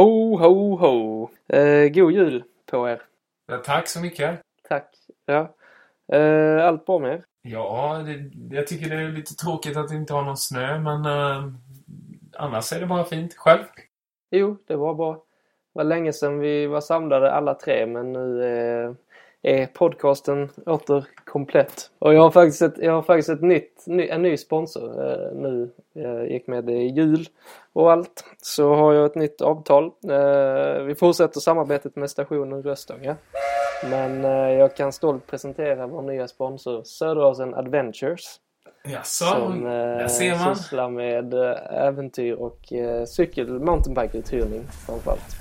Ho, ho, ho! Eh, god jul på er! Ja, tack så mycket. Tack! Ja. Eh, allt bra med er? Ja, det, jag tycker det är lite tråkigt att det inte har någon snö, men eh, annars är det bara fint. Själv? Jo, det var bra. Det var länge sedan vi var samlade alla tre men nu eh, är podcasten åter komplett. Och jag har faktiskt ett, jag har faktiskt ett nytt, ny, en ny sponsor eh, nu. Jag gick med i jul och allt. Så har jag ett nytt avtal. Eh, vi fortsätter samarbetet med stationen Röstånga. Men eh, jag kan stolt presentera vår nya sponsor Söderåsen Adventures. Jaså, som eh, sysslar med eh, äventyr och eh, cykel mountainbike-uthyrning framförallt.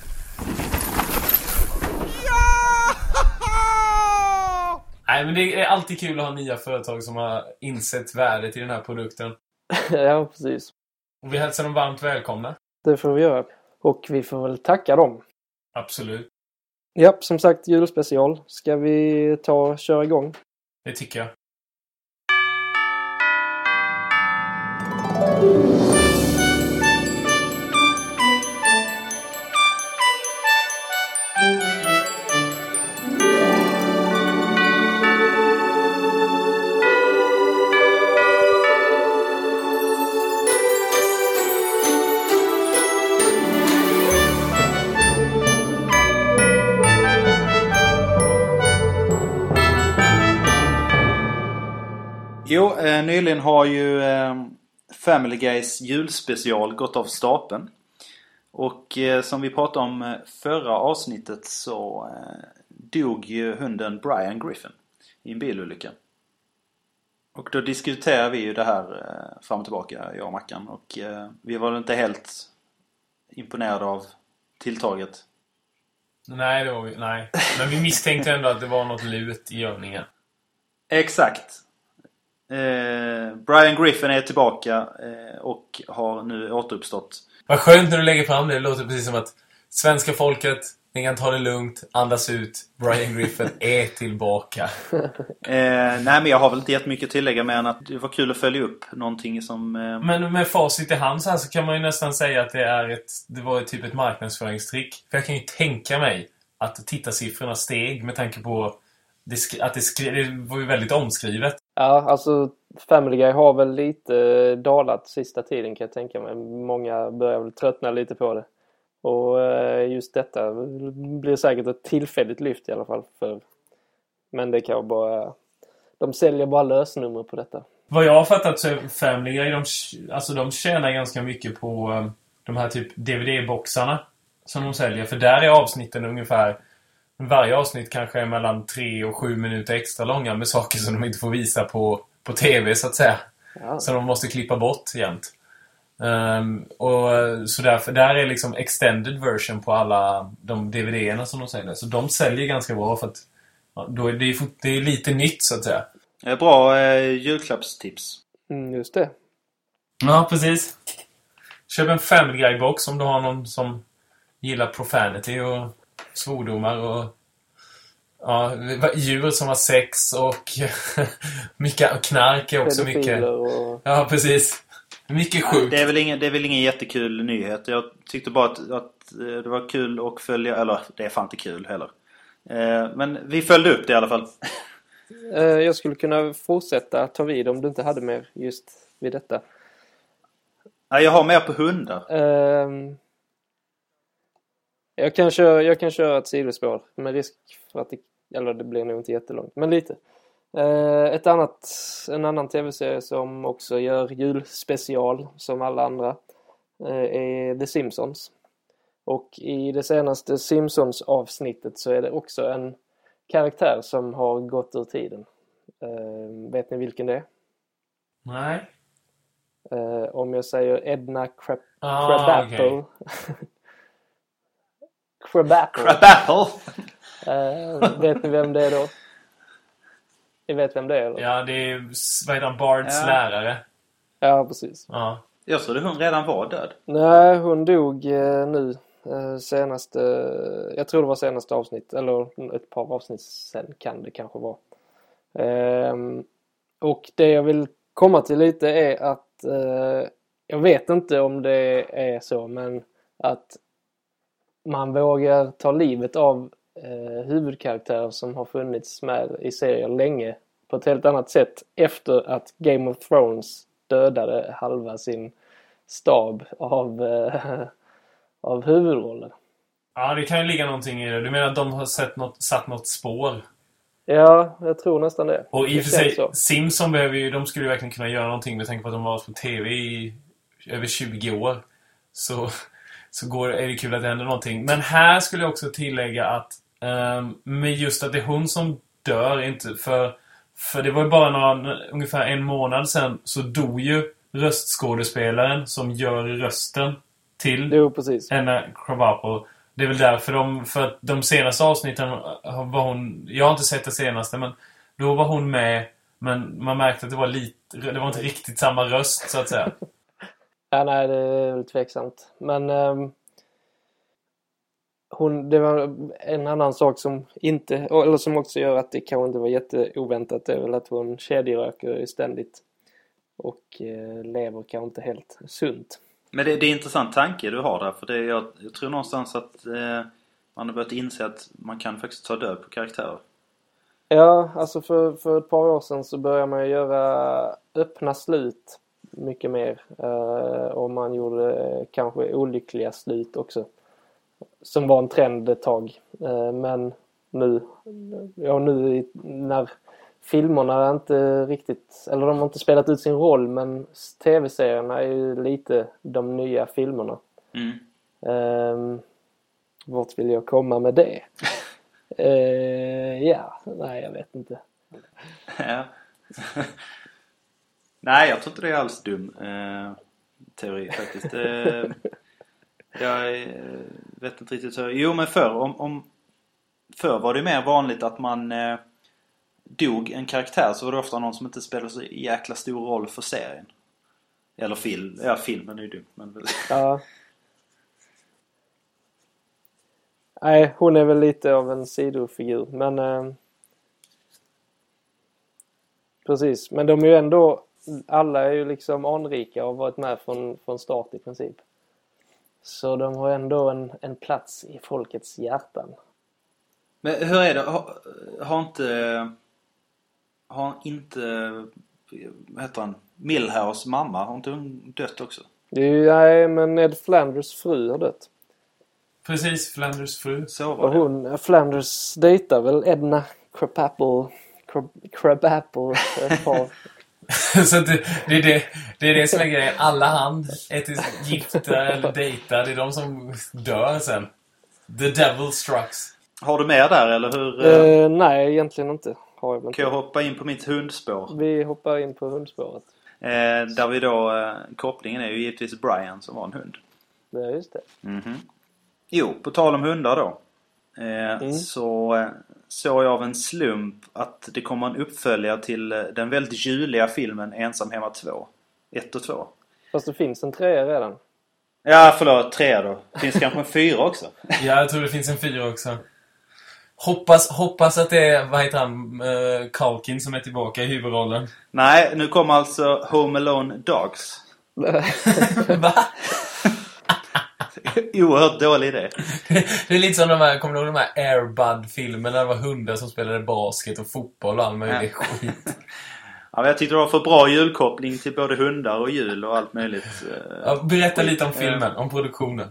Nej, men det är alltid kul att ha nya företag som har insett värdet i den här produkten. ja, precis. Och vi hälsar dem varmt välkomna. Det får vi göra. Och vi får väl tacka dem. Absolut. Ja, som sagt julspecial. Ska vi ta och köra igång? Det tycker jag. Jo, eh, nyligen har ju eh, Family Guys julspecial gått av stapeln. Och eh, som vi pratade om eh, förra avsnittet så eh, dog ju hunden Brian Griffin i en bilolycka. Och då diskuterar vi ju det här eh, fram och tillbaka, jag och Mackan. Och vi var inte helt imponerade av tilltaget. Nej, det var vi, nej. Men vi misstänkte ändå att det var något lut i övningen. Exakt. Eh, Brian Griffin är tillbaka eh, och har nu återuppstått. Vad skönt när du lägger fram det. Det låter precis som att svenska folket, ni kan ta det lugnt, andas ut. Brian Griffin är tillbaka. Eh, nej men jag har väl inte jättemycket att tillägga mer än att det var kul att följa upp någonting som... Eh, Men med facit i hand så här så kan man ju nästan säga att det är ett... Det var typ ett marknadsföringstrick. För jag kan ju tänka mig att tittarsiffrorna steg med tanke på det, att det, skri- det var ju väldigt omskrivet. Ja, alltså Family Guy har väl lite eh, dalat sista tiden kan jag tänka mig. Många börjar väl tröttna lite på det. Och eh, just detta blir säkert ett tillfälligt lyft i alla fall. För... Men det kan bara... De säljer bara lösnummer på detta. Vad jag har fattat så är Family Guy, de, alltså de tjänar ganska mycket på eh, de här typ DVD-boxarna som de säljer. För där är avsnitten ungefär... Varje avsnitt kanske är mellan 3 och 7 minuter extra långa med saker som de inte får visa på, på TV så att säga. Ja. Så de måste klippa bort jämt. Ehm, och så därför, där är liksom extended version på alla de DVD-erna som de säljer. Så de säljer ganska bra för att ja, då är det, det är lite nytt så att säga. bra eh, julklappstips. Mm, just det. Ja, precis. Köp en Family Guy-box om du har någon som gillar profanity och svordomar och ja, djur som har sex och mycket knark är också mycket. Och... Ja, precis. Mycket sjukt. Det är, väl ingen, det är väl ingen jättekul nyhet. Jag tyckte bara att, att eh, det var kul att följa... Eller det är fan inte kul heller. Eh, Men vi följde upp det i alla fall. Eh, Jag skulle kunna fortsätta ta vid om du inte hade mer just vid detta. Nej, jag har mer på hundar. Ehm, jag, kan köra, jag kan köra ett sidospår med risk för att det, eller det blir nog inte jättelångt, men lite. Eh, ett annat, en annan tv-serie som också gör julspecial som alla andra eh, är The Simpsons. Och i det senaste Simpsons avsnittet så är det också en karaktär som har gått ur tiden. Eh, vet ni vilken det är? Nej. Om jag säger Edna Crab Ah, Crabapple. okej. Crabapple. Crabapple! Eh, vet ni vem det är då? Ni vet vem det är eller? Ja, det är, han, Bards Ja. lärare. Ja, precis. Ja. Jag trodde hon redan var död. Nej, hon dog eh, nu eh, senaste... Jag tror det var senaste avsnitt, eller ett par avsnitt sen kan det kanske vara. Ehm, och det jag vill komma till lite är att eh, jag vet inte om det är så, men att man vågar ta livet av eh, huvudkaraktärer som har funnits med i serier länge på ett helt annat sätt efter att Game of Thrones dödade halva sin stab av, eh, av huvudroller. Ja, det kan ju ligga någonting i det. Du menar att de har sett något, satt något spår? Ja, jag tror nästan det. Och i och för sig, så. Simpson behöver ju, de skulle ju verkligen kunna göra någonting med tanke på att de var på TV i över 20 år. Så, så går, är det kul att det händer någonting. Men här skulle jag också tillägga att um, med just att det är hon som dör, inte för, för det var ju bara några, ungefär en månad sedan så dog ju röstskådespelaren som gör rösten till Jo, precis. Anna Krabappel. Det är väl därför de, för att de senaste avsnitten var hon, jag har inte sett det senaste men då var hon med men man märkte att det var lite, det var inte riktigt samma röst så att säga. Ja, nej, det är väl tveksamt. Men ehm, hon, det var en annan sak som inte, eller som också gör att det kanske inte var jätteoväntat, det är väl att hon kedjeröker ständigt. Och eh, lever kanske inte helt sunt. Men det, det är en intressant tanke du har där. För det, jag, jag tror någonstans att eh, man har börjat inse att man kan faktiskt ta död på karaktärer. Ja, alltså för, för ett par år sedan så började man ju göra öppna slut mycket mer. Eh, och man gjorde eh, kanske olyckliga slut också. Som var en trend ett tag. Eh, men nu, ja nu när filmerna inte riktigt, eller de har inte spelat ut sin roll men tv-serierna är ju lite de nya filmerna. Mm. Um, vart vill jag komma med det? Ja, nej jag vet inte. Ja. Nej, jag tror inte det är alls dum eh, teori faktiskt. Eh, jag eh, vet inte riktigt hur... Jo, men förr, om, om, förr var det mer vanligt att man eh, dog en karaktär så var det ofta någon som inte spelade så jäkla stor roll för serien. Eller film. Ja, filmen är ju dum. Men, Ja. Nej, hon är väl lite av en sidofigur men eh, Precis, men de är ju ändå alla är ju liksom anrika och har varit med från, från start i princip. Så de har ändå en, en plats i folkets hjärtan. men hur är det? Har, har inte... Har inte... Vad heter han? Millhouse mamma, har inte hon dött också? Nej, men Ned Flanders fru har dött. Precis, Flanders fru. Så var Och det. hon, Flanders dejtar väl Edna Crabapple, Crab, Crabapple ett par. Så det, det, är det, det är det som är grejen. Alla hand är till gifta eller dejta. Det är de som dör sen. The devil strikes. Har du mer där eller hur? Eh, nej, egentligen inte. Har jag väl Kan jag inte. hoppa in på mitt hundspår? Vi hoppar in på hundspåret. Eh, där vi då, eh, kopplingen är ju givetvis Brian som var en hund. Ja, just det. Mhm. Jo, på tal om hundar då. Eh, Mm. Så eh, såg jag av en slump att det kommer en uppföljare till eh, den väldigt juliga filmen Ensam Hemma 2. 1 och 2. Fast det finns en trea redan. Ja, förlåt, 3 då. Finns kanske en 4 också. Ja, jag tror det finns en fyra också. Hoppas, hoppas att det är, vad heter han, uh, Kalkin som är tillbaka i huvudrollen. Nej, nu kommer alltså Home Alone Dogs. Va? Oerhört dålig idé. Det är lite som de här, kommer du ihåg de här Airbud-filmerna? Det var hundar som spelade basket och fotboll och all möjlig skit. Ja, jag tyckte det var för bra julkoppling till både hundar och jul och allt möjligt. eh, Ja, berätta lite om filmen, om produktionen.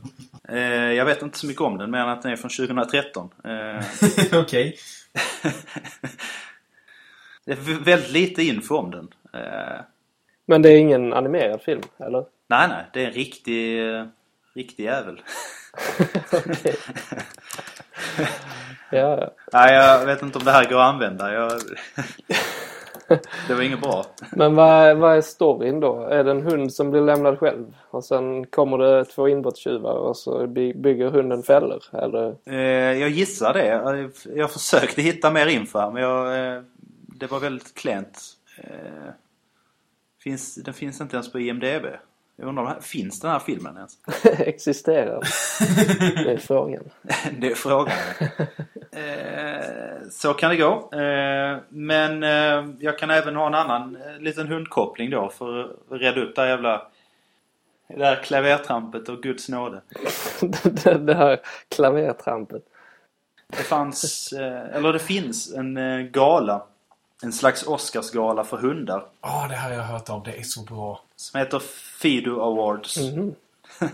Eh, jag vet inte så mycket om den, mer än att den är från 2013. Eh, Okej. det är väldigt lite info om den. Eh, Men det är ingen animerad film, eller? nej, nej. Det är en riktig, eh, riktig jävel. Ja, nej, jag vet inte om det här går att använda. Jag... det var inget bra. Men vad, vad är storyn då? Är det en hund som blir lämnad själv? Och sen kommer det två inbrottstjuvar och så by- bygger hunden fällor? Eller? Eh, jag gissar det. Jag, jag försökte hitta mer info här, men jag, eh, det var väldigt klent. Eh, finns, den finns inte ens på IMDB. Jag undrar, här- finns den här filmen ens? existerar? Det är frågan. det är frågan. Eh, så kan det gå. Eh, men eh, jag kan även ha en annan eh, liten hundkoppling då för att reda upp det här jävla Det där klavertrampet och Guds nåde. det, det här klavertrampet. Det fanns, eh, eller det finns en eh, gala. En slags Oscarsgala för hundar. Ja, det här har jag hört om. Det är så bra. Som heter Fido Awards. Mhm.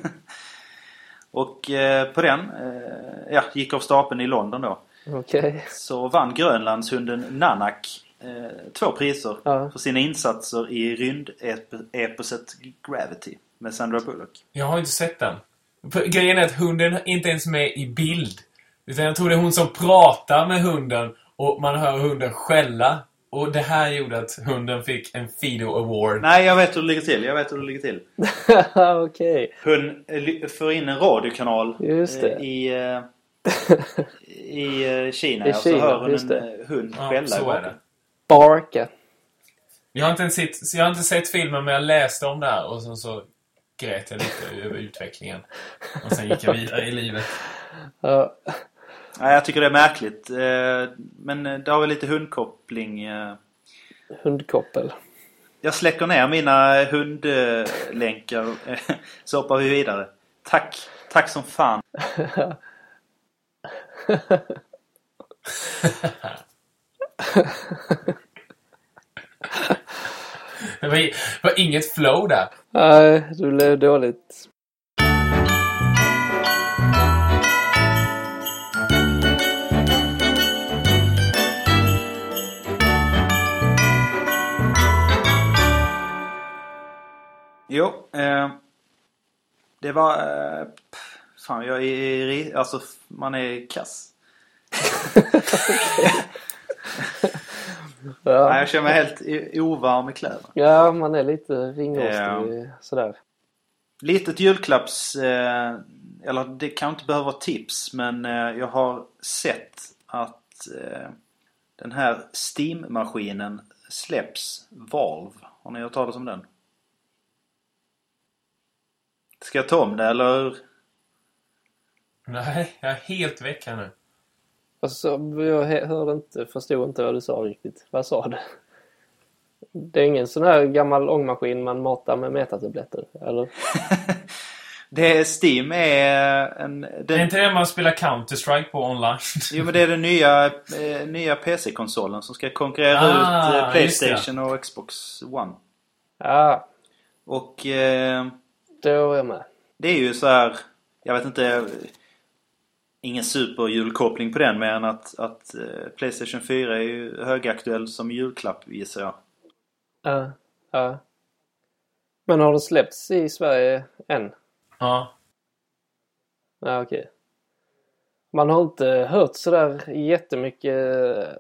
Och eh, på den, eh, ja, gick av stapeln i London då. Okej. Så vann Grönlandshunden Nanak eh, två priser Ja. för sina insatser i rymdeposet Gravity med Sandra Bullock. Jag har inte sett den. För Grejen är att hunden är inte ens med i bild. Utan jag tror det är hon som pratar med hunden och man hör hunden skälla. Och det här gjorde att hunden fick en Fido Award. Nej, jag vet hur det ligger till. Jag vet hur det ligger till. Okej. Hon eh, för in en radiokanal Just det. eh, i, eh, i Kina. I och så Kina, hör hon just en det. hund Ja, skälla så är det. Barka. Jag har, inte ens sett, jag har inte sett filmen men jag läste om det här och sen så grät jag lite över utvecklingen. Och sen gick jag vidare i livet. Ja. Nej, jag tycker det är märkligt. Eh, Men eh, det har väl lite hundkoppling. eh. Hundkoppel. Jag släcker ner mina hundlänkar så hoppar vi vidare. Tack! Tack som fan! Det var, det inget flow där. Nej, du blev dåligt. Jo, eh, det var... Eh, fan, jag är... ri- Alltså, man är kass. Nej, Ja. jag känner mig helt i- ovarm i kläderna. ja, man är lite ringrostig sådär. Litet julklapps... Eh, eller det kan inte behöva vara tips, men eh, jag har sett att eh, den här Steam-maskinen släpps. Valve. Har ni hört talas om den? Ska jag ta om det eller? Nej, jag är helt väck här nu. Alltså, jag hörde inte, förstod inte vad du sa riktigt. Vad sa du? Det är ingen sån här gammal ångmaskin man matar med metatabletter, eller? Det är Steam är en... Det är Den, inte det man spelar Counter-Strike på online? jo men det är den nya, eh, nya PC-konsolen som ska konkurrera Ah, ut eh. Playstation och Xbox One. Ja, Och eh, då är jag med. det är ju så här, jag vet inte, ingen superjulkoppling på den mer än att, att eh, Playstation 4 är ju högaktuell som julklapp gissar jag. Ja, ja. Men har det släppts i Sverige än? Ja. Ja, okej. Man har inte hört sådär jättemycket,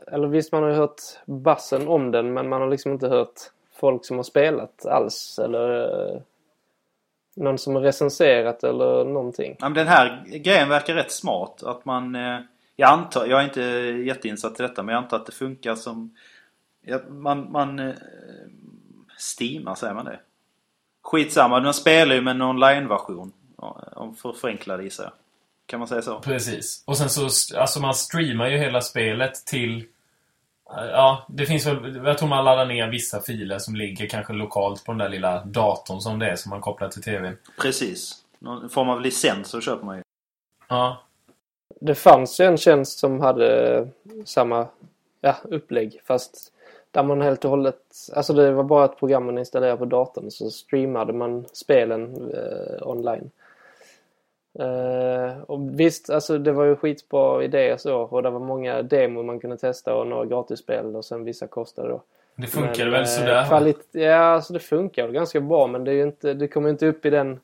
eller visst man har ju hört bassen om den men man har liksom inte hört folk som har spelat alls eller eh, någon som har recenserat eller någonting. Ja, men den här grejen verkar rätt smart. Att man... Eh, jag antar, jag är inte jätteinsatt i detta men jag antar att det funkar som... Ja, man... man eh, steamar, säger man det? Skitsamma, man spelar ju med en online-version. Om för att förenkla det gissar jag. Kan man säga så? Precis. Och sen så, alltså man streamar ju hela spelet till... Ja, det finns väl... Jag tror man laddar ner vissa filer som ligger kanske lokalt på den där lilla datorn som det är som man kopplar till TVn. Precis. Någon form av licens så köper man ju. Ja. Det fanns ju en tjänst som hade samma ja, upplägg fast där man helt och hållet, alltså det var bara ett program man installerade på datorn så streamade man spelen eh, online. Eh, och visst, alltså det var ju skitbra idéer så och det var många demor man kunde testa och några gratisspel och sen vissa kostade då. Det funkar Men, väl eh, sådär? Kvalit- ja, alltså det funkar ganska bra men det, är inte, det kommer inte upp i den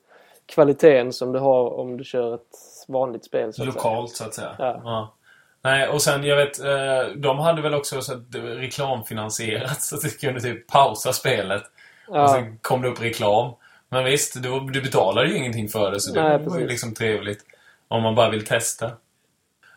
kvaliteten som du har om du kör ett vanligt spel. Så. Lokalt så att säga. Ja. Nej, och sen jag vet, eh, de hade väl också så att reklamfinansierat så att du kunde typ pausa spelet. Och Ja, sen kom det upp reklam. Men visst, du, du betalade ju ingenting för det så det Nej, var ju liksom trevligt. Om man bara vill testa.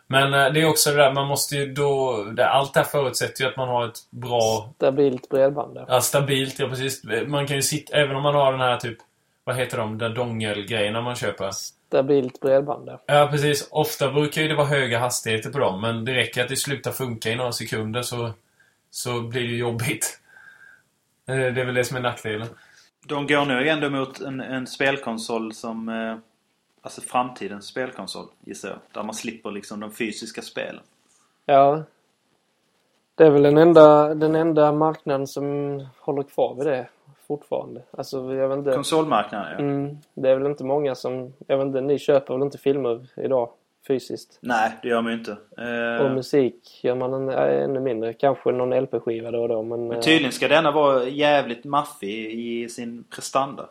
Men eh, det är också det där, man måste ju då... Det, allt det här förutsätter ju att man har ett bra, stabilt bredband ja, stabilt, ja precis. Man kan ju sitta, även om man har den här typ, vad heter de, där dongelgrejerna man köper. Stabilt bredband. Ja, precis. Ofta brukar ju det vara höga hastigheter på dem, men det räcker att det slutar funka i några sekunder så, så blir det ju jobbigt. Eh, Det är väl det som är nackdelen. De går nu ändå mot en, en spelkonsol som... Eh, alltså framtidens spelkonsol, gissar jag. Där man slipper liksom de fysiska spelen. Ja. Det är väl den enda, den enda marknaden som håller kvar vid det fortfarande. Alltså, jag vet inte. Konsolmarknaden, ja. Mm, det är väl inte många som... Jag vet inte, ni köper väl inte filmer idag fysiskt? Nej, det gör man ju inte. Eh, Och musik gör man en, äh, ännu mindre. Kanske någon LP-skiva då och då men... men eh, tydligen ska denna vara jävligt maffig i sin prestanda.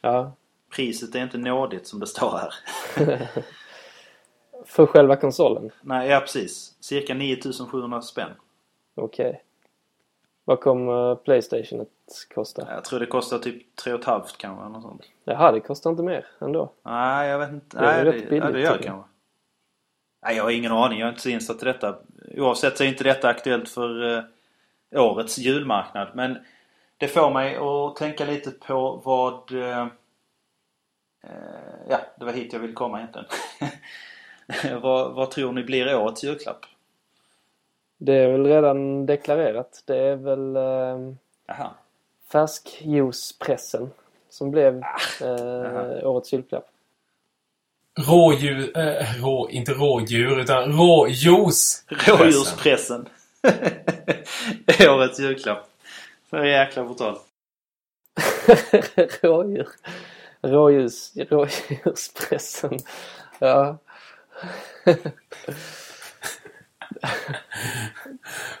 Ja. Priset är inte nådigt som det står här. För själva konsolen? Nej, ja precis. Cirka 9700 spänn. Okej. Vad kommer Playstation att kosta? Jag tror det kostar typ 3,5 kanske. eller Något sånt. Jaha, det kostar inte mer ändå. Nej, jag vet inte. Det är Nej, rätt det, ja, det gör det kanske. Nej, jag har ingen aning. Jag är inte så insatt i detta. Oavsett så är inte detta aktuellt för eh, årets julmarknad. Men det får mig att tänka lite på vad... Eh, eh, ja, det var hit jag ville komma egentligen. vad, vad tror ni blir årets julklapp? Det är väl redan deklarerat. Det är väl eh, färskjuicepressen som blev eh, Jaha. årets julklapp. Rådjur... Eh, rå, inte rådjur, utan råjuice. Rådjurspressen. årets julklapp. Så jäkla brutalt. Rådjur. Rådjurs, rådjurspressen. Ja.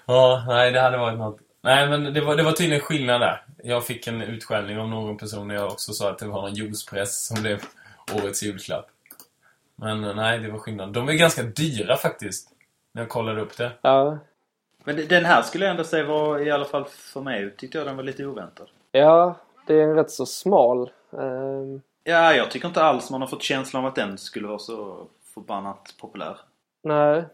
Ja, nej det hade varit något. Nej men det var, det var tydligen skillnad där. Jag fick en utskällning av någon person när jag också sa att det var någon juicepress som blev årets julklapp. Men eh, nej, det var skillnad. De är ganska dyra faktiskt. När jag kollade upp det. ja. Men den här skulle jag ändå säga var, i alla fall för mig, tyckte jag den var lite oväntad. Ja, det är en rätt så smal. ehm, Ja, jag tycker inte alls man har fått känslan av att den skulle vara så förbannat populär. nej.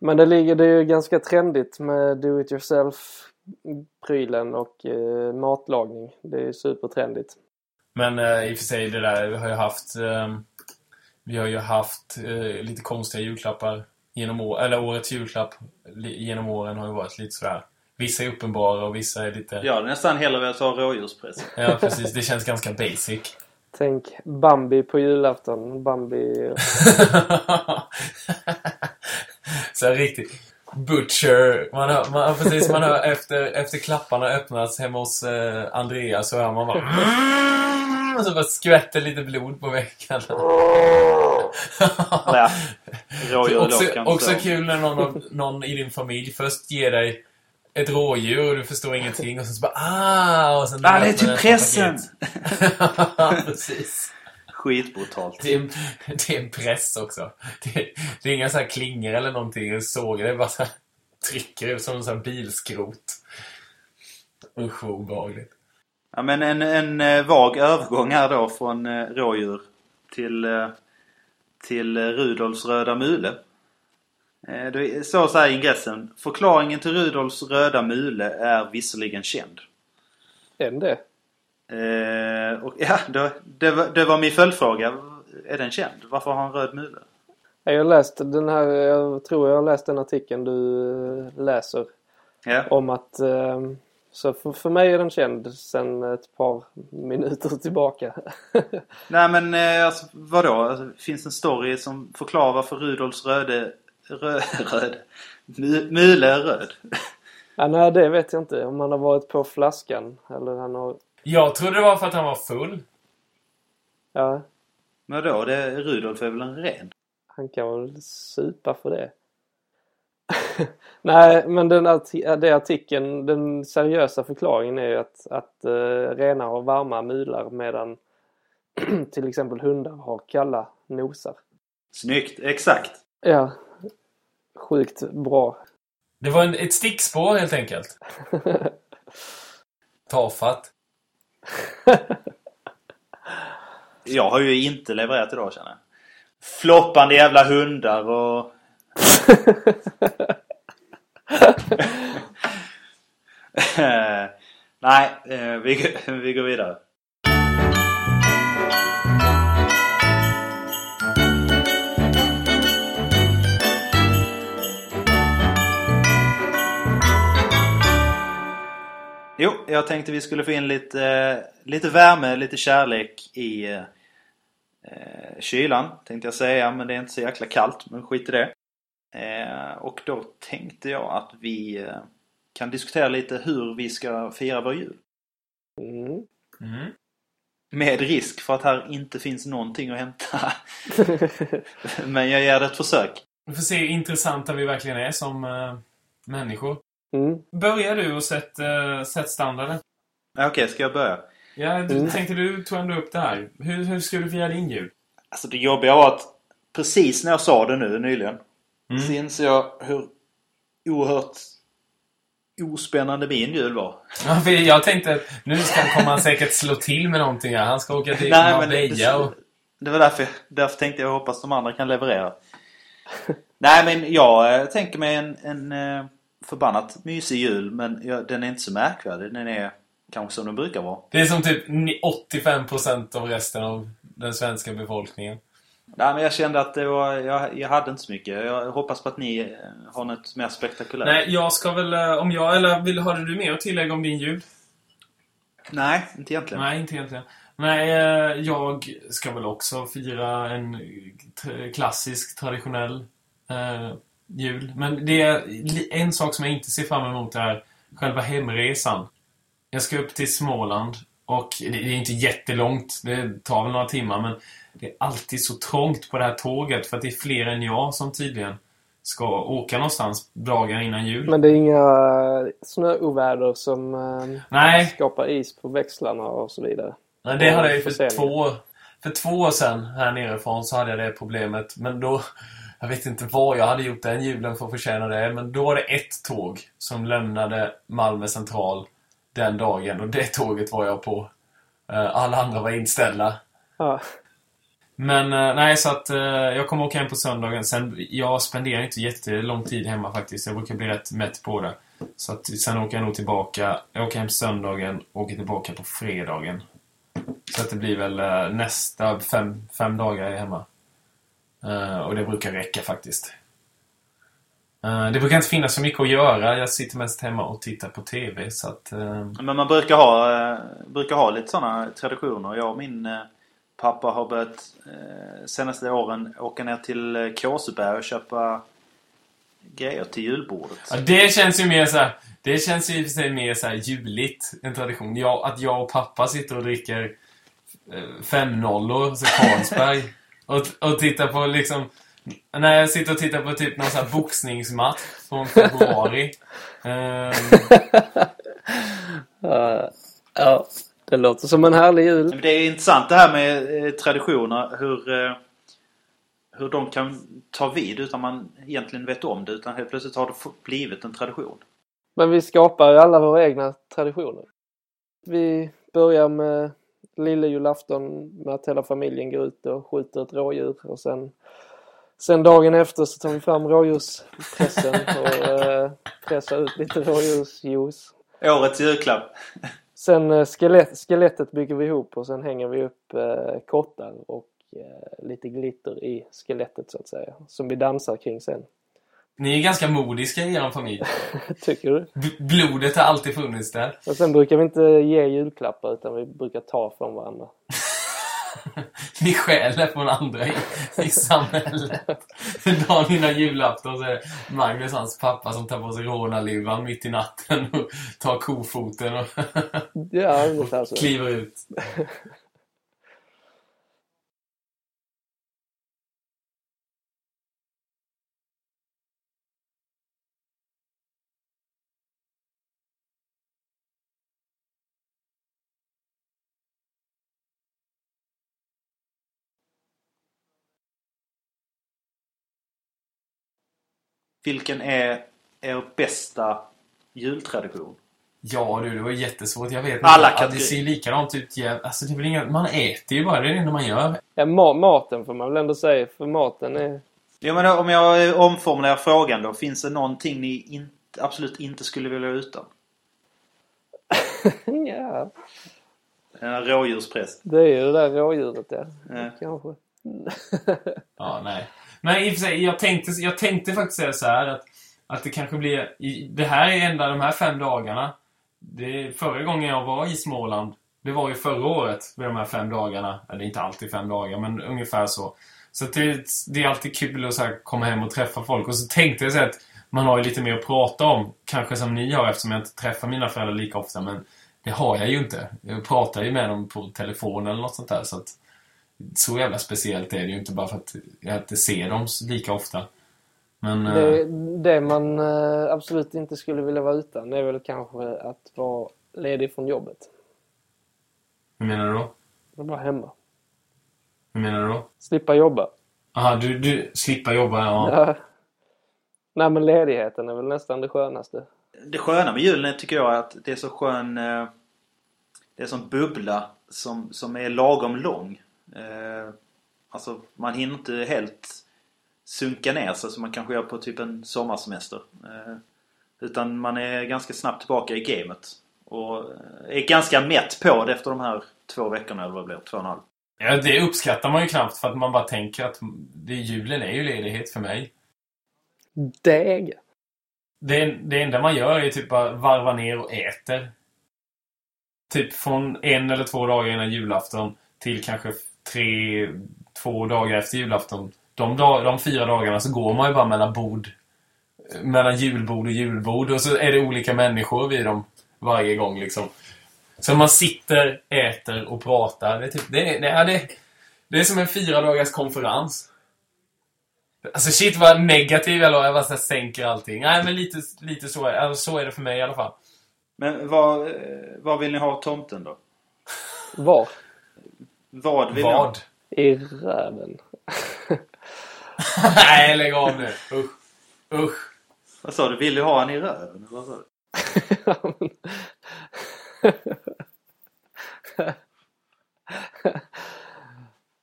Men det ligger det är ju ganska trendigt med do it yourself prylen och eh, matlagning. Det är ju supertrendigt. Men eh, i och för sig det där, vi har ju haft... Eh, vi har ju haft eh, lite konstiga julklappar genom år, eller årets julklapp genom åren har ju varit lite sådär. Vissa är uppenbara och vissa är lite... Hade nästan hellre velat ha rådjurspress. Ja, precis. Det känns ganska basic. Tänk Bambi på julafton. Bambi... så här riktigt butcher. Man hör, man, precis, man hör efter, efter klapparna öppnats hemma hos eh, Andreas så hör man bara och så bara skvätter lite blod på väggarna. Också, dock också kul när någon, av- någon i din familj först ger dig ett rådjur och du förstår ingenting och sen så bara ah! Och sen Ah, det är typ pressen! Precis. Skitbrutalt. Det är, en, det är en press också. Det, det är inga så här klingor eller någonting. En såg. Det är bara så här, trycker ut som en sån här bilskrot. Usch vad obehagligt. Ja, men en, en eh, vag övergång här då från eh, rådjur till, eh, till Rudolfs röda mule. Det står så här i ingressen. Förklaringen till Rudolfs röda mule är visserligen känd. Den det? Eh, och ja, det, det, var, det var min följdfråga. Är den känd? Varför har han röd mule? Jag har läst den här, jag tror jag har läst den artikeln du läser. Ja. Om att, eh, så för, för mig är den känd sedan ett par minuter tillbaka. Nej men eh, alltså, vadå? Alltså, finns en story som förklarar varför Rudolfs röde... Rö, röd... mu- Mule är röd? ja, nej, det vet jag inte. Om han har varit på flaskan eller han har, Jag trodde det var för att han var full. ja, Men då, det, Rudolf är väl en ren? han kan väl supa för det. nej, men den, arti- den artikeln, den seriösa förklaringen är ju att, att eh, renar har varma mular medan till exempel hundar har kalla nosar. Snyggt, exakt. Ja, sjukt bra. Det var en, ett stickspår helt enkelt. Tafatt. Jag har ju inte levererat idag känner jag. Floppande jävla hundar och... Nej, eh, vi, vi går vidare. Jo, jag tänkte vi skulle få in lite, eh, lite värme, lite kärlek i eh, eh, kylan. Tänkte jag säga, men det är inte så jäkla kallt. Men skit i det. Eh, och då tänkte jag att vi eh, kan diskutera lite hur vi ska fira vår jul. Mm. Mm. Med risk för att här inte finns någonting att hämta. men jag ger det ett försök. Vi får se hur intressanta vi verkligen är som eh, människor. Mm. Börjar du och sätt, eh, sätt standarden. Ja, Okej, ska jag börja? Ja, du, Mm. tänkte du tog ändå upp det här. Hur, hur ska du fira din jul? Alltså det jobbiga var att precis när jag sa det nu nyligen Mm. så inser jag hur oerhört ospännande min jul var. Ja, för jag tänkte att nu ska han komma han säkert slå till med någonting här. Han ska åka till Nej, Marbella och... det var därför, därför tänkte jag hoppas de andra kan leverera. Nej men jag eh, tänker mig en, en eh, förbannat mysig jul men jag, den är inte så märkvärdig. Den är kanske som den brukar vara. Det är som typ 85% av resten av den svenska befolkningen. Nej men jag kände att det var, jag, jag hade inte så mycket. Jag hoppas på att ni eh, har något mer spektakulärt. Nej, jag ska väl... eh, Om jag... Eller vill, har du mer att tillägga om din jul? Nej, inte egentligen. Nej, inte egentligen. Nej, eh, jag ska väl också fira en klassisk, traditionell eh, jul. Men det är en sak som jag inte ser fram emot är själva hemresan. Jag ska upp till Småland och det är inte jättelångt. Det tar väl några timmar men det är alltid så trångt på det här tåget för att det är fler än jag som tydligen ska åka någonstans dagar innan jul. Men det är inga snöoväder som eh, Nej, skapar is på växlarna och så vidare. Nej, det hade jag ju för Förseningar. två, för två år sedan här nerifrån så hade jag det problemet. Men då, jag vet inte vad jag hade gjort den julen för att förtjäna det. Men då var det ett tåg som lämnade Malmö central den dagen och det tåget var jag på. Eh, Alla andra var inställda. Ja. Men eh, nej, så att eh, jag kommer åka hem på söndagen. Sen, jag spenderar inte jättelång tid hemma faktiskt. Jag brukar bli rätt mätt på det. Så att sen åker jag nog tillbaka. Jag åker hem söndagen och åker tillbaka på fredagen. Så att det blir väl nästa fem, fem dagar jag är hemma. Och det brukar räcka faktiskt. Eh, det brukar inte finnas så mycket att göra. Jag sitter mest hemma och tittar på TV. Så att, eh, Men man brukar ha, eh, brukar ha lite sådana traditioner. Jag och min pappa har börjat senaste åren åka ner till Kåseberg och köpa grejer till julbordet. Ja, det känns ju mer så här, Det känns ju för sig mer så här juligt, en tradition. Jag, att jag och pappa sitter och dricker fem nollor, så Carlsberg. och, och tittar på liksom... När jag sitter och tittar på typ någon sån här boxningsmatch från februari. Eh, ja, det låter som en härlig jul. Men det är intressant det här med eh, traditioner. Hur, eh, hur de kan ta vid utan man egentligen vet om det. Utan helt plötsligt har det blivit en tradition. Men vi skapar ju alla våra egna traditioner. Vi börjar med lille julafton med att hela familjen går ut och skjuter ett rådjur och sen Sen dagen efter så tar vi fram rådjurspressen och eh, pressar ut lite rådjursjuice. Årets julklapp. Sen eh, skelett, skelettet bygger vi ihop och sen hänger vi upp eh, kottar och eh, lite glitter i skelettet så att säga. Som vi dansar kring sen. ni är ganska modiska i er familj. Tycker du? B- blodet har alltid funnits där. Och sen brukar vi inte ge julklappar utan vi brukar ta från varandra. Ni stjäler från andra i, i samhället. Dagen innan julafton så är det Magnus, hans pappa, som tar på sig rånarluvan mitt i natten och tar kofoten och Ja, så. kliver ut. Vilken är er bästa jultradition? Ja du, det var jättesvårt. Jag vet inte. Alla Ja, det kategorier. ser ju likadant ut. Ja, Alltså, det är väl inga, man äter ju bara. Det är det enda man gör. Ja, ma maten får man väl ändå säga för maten är... Ja, men om jag omformulerar frågan då. Finns det någonting ni inte, absolut inte skulle vilja utan? ja, En rådjurspress. det är ju det där rådjuret ja. Ja. Kanske. Ja, nej. Men i och för sig, jag tänkte, jag tänkte faktiskt säga så här att, att det kanske blir... Det här är enda de här fem dagarna. det, förra gången jag var i Småland, det var ju förra året med de här fem dagarna. Eller inte alltid fem dagar, men ungefär så. Så det, det är alltid kul att så här, komma hem och träffa folk. Och så tänkte jag så att man har ju lite mer att prata om. Kanske som ni har eftersom jag inte träffar mina föräldrar lika ofta. Men det har jag ju inte. Jag pratar ju med dem på telefon eller något sånt där. Så att, så jävla speciellt är det ju inte bara för att jag inte ser dem lika ofta. Men, Det, eh, det man eh, absolut inte skulle vilja vara utan det är väl kanske att vara ledig från jobbet. hur menar du då? Och vara hemma. Hur menar du då? Slippa jobba. Aha, du, du slipper jobba, ja. Ja. Nej men ledigheten är väl nästan det skönaste. Det sköna med julen tycker jag är att det är så skön... eh, Det är som bubbla som, som är lagom lång. Eh, Alltså man hinner inte helt sunka ner sig som man kanske gör på typ en sommarsemester. Eh, Utan man är ganska snabbt tillbaka i gamet. Och eh, är ganska mätt på det efter de här två veckorna eller vad det blir, två och en halv. ja. Det uppskattar man ju knappt för att man bara tänker att det, julen är ju ledighet för mig. Deg. Det, det enda man gör är typ bara varva ner och äter. Typ från en eller två dagar innan julafton till kanske tre, två dagar efter julafton. De, dag, de fyra dagarna så går man ju bara mellan bord. Mellan julbord och julbord. Och så är det olika människor vid dem varje gång liksom. Så man sitter, äter och pratar. Det är, typ, det, är- det, är- det, det är som en fyra dagars konferens. Alltså shit vad negativ jag var. Jag bara så sänker allting. Nej men lite, lite så, är, alltså, så är det för mig i alla fall. Men vad, eh, vad vill ni ha tomten då? Var? Vad vill? Vad? I röven. Nej lägg av nu. Usch. Usch. Vad sa du? Vill du ha han i röven? Vad sa du?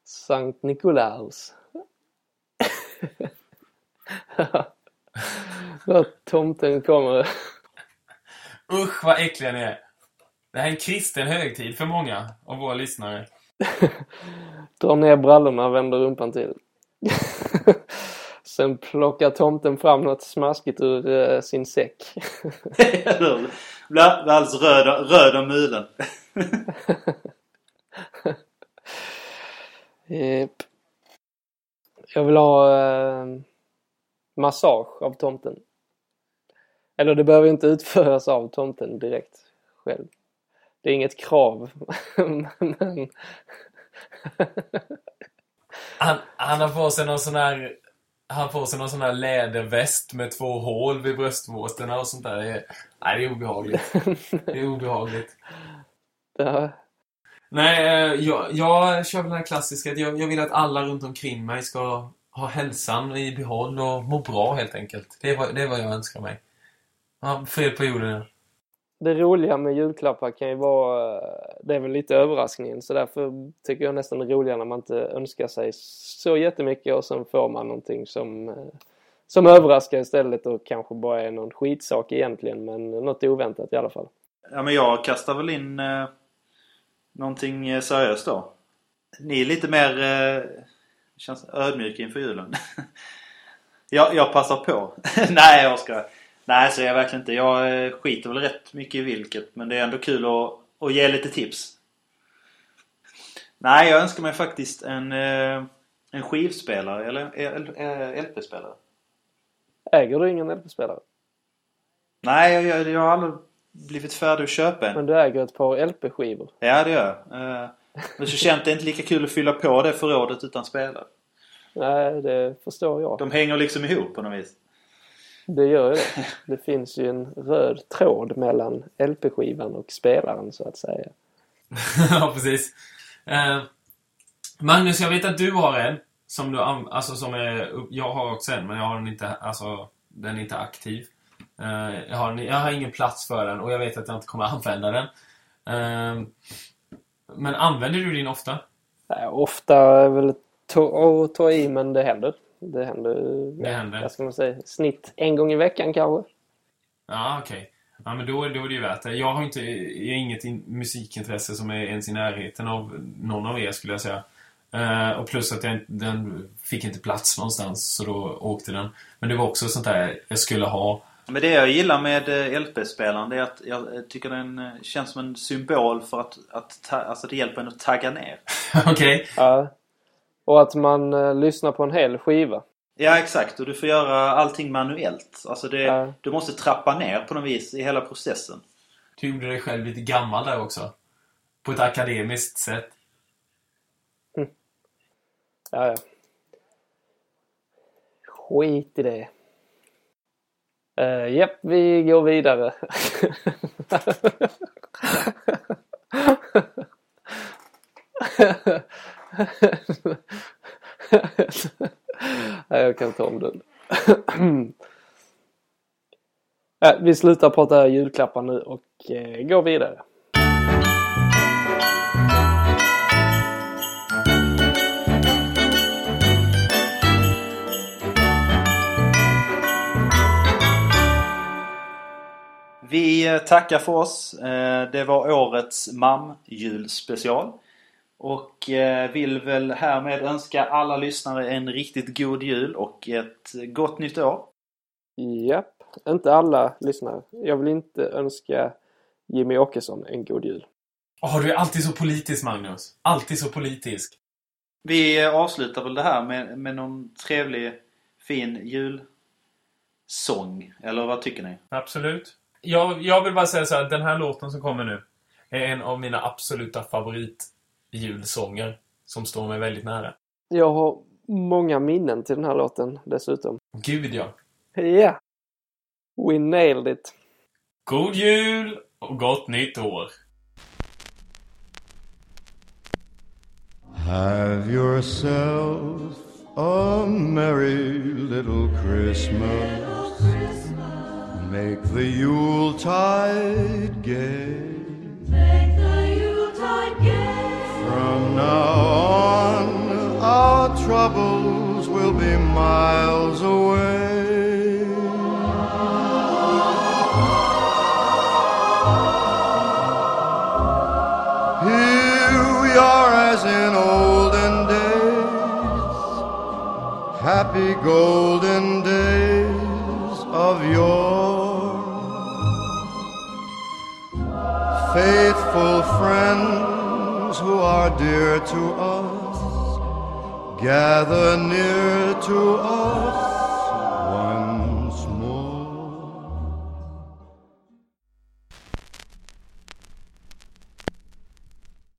Sankt Nikolaus. När tomten kommer. Usch vad äckliga ni är. Det här är en kristen högtid för många av våra lyssnare. Drar ner brallorna vänder rumpan till. Sen plockar tomten fram något smaskigt ur eh, sin säck. Eller? Blir alldeles röd, röd om mulen. Japp. Jag vill ha eh, massage av tomten. Eller det behöver inte utföras av tomten direkt själv. Det är inget krav. Men Han, han har på sig någon sån här... Han får sig någon sån här läderväst med två hål vid bröstvårtorna och sånt där. Det är, nej, det är obehagligt. Det är obehagligt. det, Nej, eh, jag, jag kör väl den här klassiska. Jag, jag vill att alla runt omkring mig ska ha hälsan i behåll och må bra helt enkelt. Det är vad, det är vad jag önskar mig. Ja, fred på jorden det roliga med julklappar kan ju vara, eh, det är väl lite överraskningen så därför tycker jag nästan det är roligare när man inte önskar sig så jättemycket och sen får man någonting som, eh, som överraskar istället och kanske bara är någon skitsak egentligen men något oväntat i alla fall. Ja men jag kastar väl in eh, någonting eh, seriöst då. Ni är lite mer eh, känns ödmjuka inför julen. jag, jag passar på. Nej jag ska. Nej så är jag verkligen inte. Jag eh, skiter väl rätt mycket i vilket. Men det är ändå kul att, att ge lite tips. Nej jag önskar mig faktiskt en, eh, en skivspelare eller eh, LP-spelare. Äger du ingen LP-spelare? Nej jag, jag, har aldrig blivit färdig att köpa en. Men du äger ett par LP-skivor. Ja, det gör jag. Men så känns det inte lika kul att fylla på det förrådet utan spelare. Nej, det förstår jag. De hänger liksom ihop på något vis. Det gör ju det. Det finns ju en röd tråd mellan LP-skivan och spelaren så att säga. ja, precis. Eh, Magnus, jag vet att du har en. Som du alltså som är, jag har också en, men jag har den inte, alltså, den är inte aktiv. Eh, jag, har, jag har ingen plats för den och jag vet att jag inte kommer använda den. Eh, men använder du din ofta? Nej, ofta är väl ta, att ta i men det händer. Det händer, Det händer. vad ska man säga, snitt en gång i veckan kanske. Ja, okej. Ja, men då, då är det ju värt det. Jag har inte, jag har inget in, musikintresse som är ens i närheten av någon av er skulle jag säga. Eh, och plus att jag, den fick inte plats någonstans så då åkte den. Men det var också sånt där jag skulle ha. Men det jag gillar med eh, LP-spelaren det är att jag tycker den eh, känns som en symbol för att, att ta, alltså det hjälper en att tagga ner. Okej. Ja. Och att man eh, lyssnar på en hel skiva. Ja exakt och du får göra allting manuellt. Alltså det, Ja. du måste trappa ner på något vis i hela processen. Du gjorde dig själv lite gammal där också. På ett akademiskt sätt. Ja, ja. Skit i det. Uh, Japp, vi går vidare. Nej, jag kan ta om den. Äh, vi slutar prata julklappar nu och eh, går vidare. Vi eh, tackar för oss. Eh, det var årets MAM-julspecial. Och eh, vill väl härmed önska alla lyssnare en riktigt god jul och ett gott nytt år. Japp, inte alla lyssnare. Jag vill inte önska Jimmy Åkesson en god jul. Åh, du är alltid så politisk, Magnus. Alltid så politisk. Vi avslutar väl det här med, med någon trevlig, fin julsång. Eller vad tycker ni? Absolut. Jag, jag vill bara säga så här, den här låten som kommer nu är en av mina absoluta favoritjulsånger som står mig väldigt nära. Jag har många minnen till den här låten dessutom. Gud ja. Ja! We nailed it! God jul och gott nytt år. Have yourself a merry little Christmas. Make the Yuletide gay. Now on, our troubles will be miles away. Here we are as in olden days, happy golden days of yore. Faithful friends dear to us, gather near to us